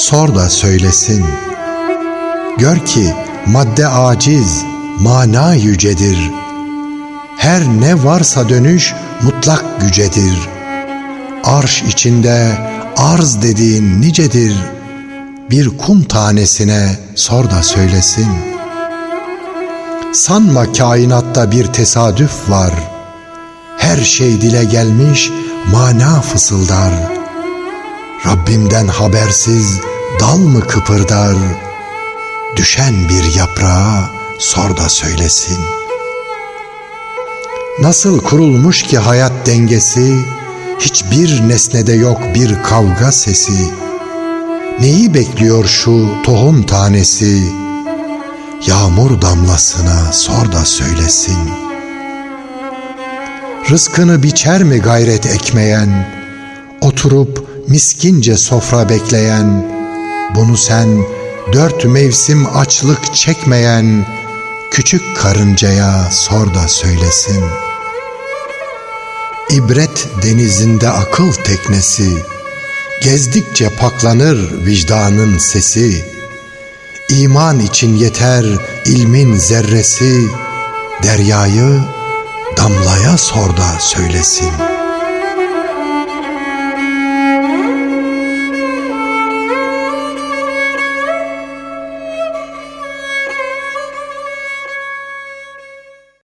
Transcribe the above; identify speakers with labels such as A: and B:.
A: sor da söylesin. Gör ki madde aciz, mana yücedir. Her ne varsa dönüş mutlak gücedir. Arş içinde arz dediğin nicedir. Bir kum tanesine sor da söylesin. Sanma kainatta bir tesadüf var. Her şey dile gelmiş mana fısıldar. Rabbimden habersiz dal mı kıpırdar? Düşen bir yaprağa sor da söylesin. Nasıl kurulmuş ki hayat dengesi, hiçbir nesnede yok bir kavga sesi. Neyi bekliyor şu tohum tanesi? Yağmur damlasına sor da söylesin. Rızkını biçer mi gayret ekmeyen, oturup miskince sofra bekleyen, bunu sen dört mevsim açlık çekmeyen küçük karıncaya sor da söylesin. İbret denizinde akıl teknesi, gezdikçe paklanır vicdanın sesi. İman için yeter ilmin zerresi, deryayı damlaya sor da söylesin.''